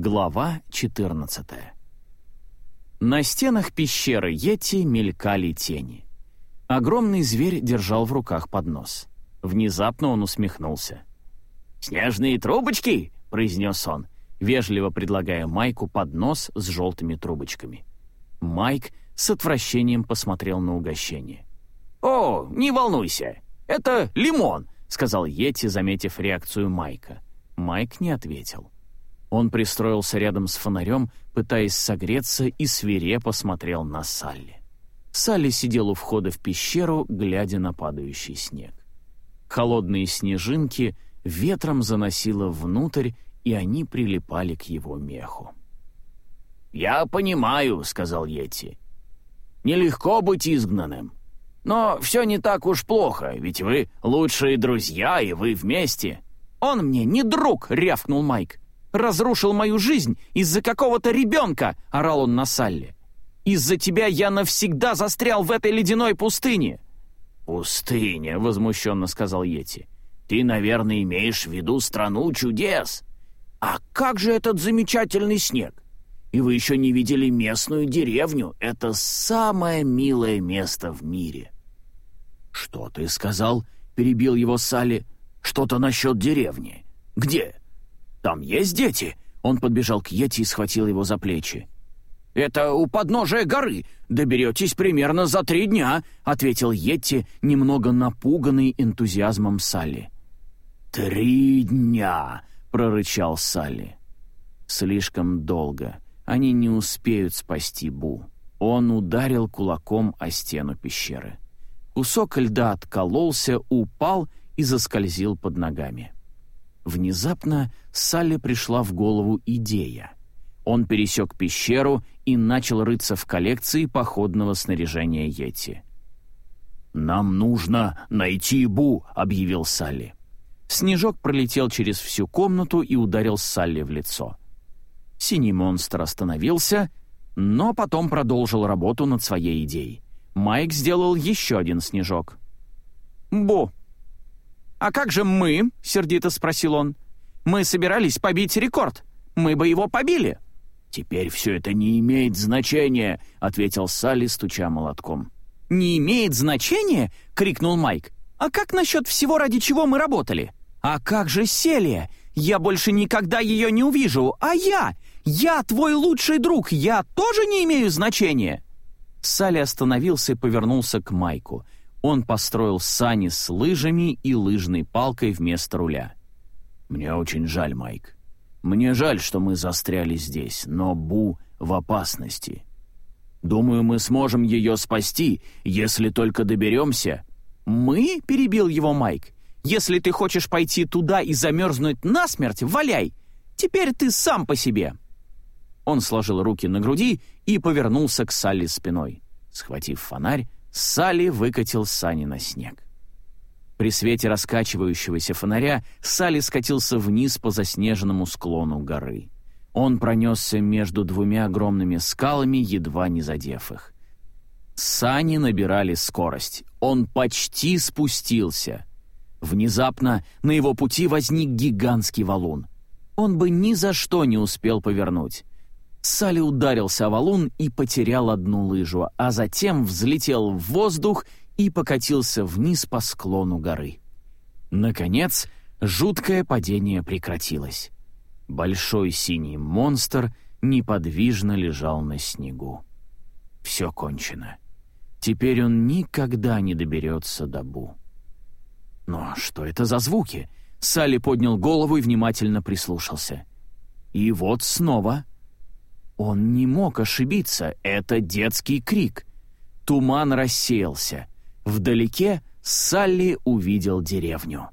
Глава 14 На стенах пещеры Йети мелькали тени. Огромный зверь держал в руках поднос. Внезапно он усмехнулся. «Снежные трубочки!» — произнес он, вежливо предлагая Майку поднос с желтыми трубочками. Майк с отвращением посмотрел на угощение. «О, не волнуйся, это лимон!» — сказал Йети, заметив реакцию Майка. Майк не ответил. Он пристроился рядом с фонарем, пытаясь согреться, и свирепо смотрел на Салли. Салли сидел у входа в пещеру, глядя на падающий снег. Холодные снежинки ветром заносило внутрь, и они прилипали к его меху. «Я понимаю», — сказал Йети. «Нелегко быть изгнанным. Но все не так уж плохо, ведь вы лучшие друзья, и вы вместе». «Он мне не друг!» — рявкнул Майк. «Разрушил мою жизнь из-за какого-то ребенка!» — орал он на Салли. «Из-за тебя я навсегда застрял в этой ледяной пустыне!» «Пустыня!» — возмущенно сказал Йети. «Ты, наверное, имеешь в виду страну чудес. А как же этот замечательный снег? И вы еще не видели местную деревню. Это самое милое место в мире». «Что ты сказал?» — перебил его Салли. «Что-то насчет деревни. Где? Там есть дети?» Он подбежал к Йети и схватил его за плечи. «Это у подножия горы. Доберетесь примерно за три дня», — ответил Йетти, немного напуганный энтузиазмом Салли. «Три дня!» — прорычал Салли. «Слишком долго. Они не успеют спасти Бу». Он ударил кулаком о стену пещеры. Кусок льда откололся, упал и заскользил под ногами. Внезапно Салли пришла в голову идея. Он пересек пещеру и начал рыться в коллекции походного снаряжения Йети. «Нам нужно найти Бу», — объявил Салли. Снежок пролетел через всю комнату и ударил Салли в лицо. Синий монстр остановился, но потом продолжил работу над своей идеей. Майк сделал еще один снежок. «Бу!» «А как же мы?» — сердито спросил он. «Мы собирались побить рекорд. Мы бы его побили». «Теперь все это не имеет значения», — ответил Салли, стуча молотком. «Не имеет значения?» — крикнул Майк. «А как насчет всего, ради чего мы работали? А как же Селия? Я больше никогда ее не увижу. А я? Я твой лучший друг. Я тоже не имею значения?» Салли остановился и повернулся к Майку. Он построил сани с лыжами и лыжной палкой вместо руля. «Мне очень жаль, Майк. Мне жаль, что мы застряли здесь, но Бу в опасности. Думаю, мы сможем ее спасти, если только доберемся». «Мы?» — перебил его Майк. «Если ты хочешь пойти туда и замерзнуть насмерть, валяй! Теперь ты сам по себе!» Он сложил руки на груди и повернулся к Салли спиной. Схватив фонарь, Салли выкатил сани на снег. При свете раскачивающегося фонаря Салли скатился вниз по заснеженному склону горы. Он пронесся между двумя огромными скалами, едва не задев их. Сани набирали скорость. Он почти спустился. Внезапно на его пути возник гигантский валун. Он бы ни за что не успел повернуть. Салли ударился о валун и потерял одну лыжу, а затем взлетел в воздух и покатился вниз по склону горы. Наконец, жуткое падение прекратилось. Большой синий монстр неподвижно лежал на снегу. Все кончено. Теперь он никогда не доберется до Бу. Но что это за звуки? Салли поднял голову и внимательно прислушался. И вот снова. Он не мог ошибиться, это детский крик. Туман рассеялся — Вдалеке Салли увидел деревню.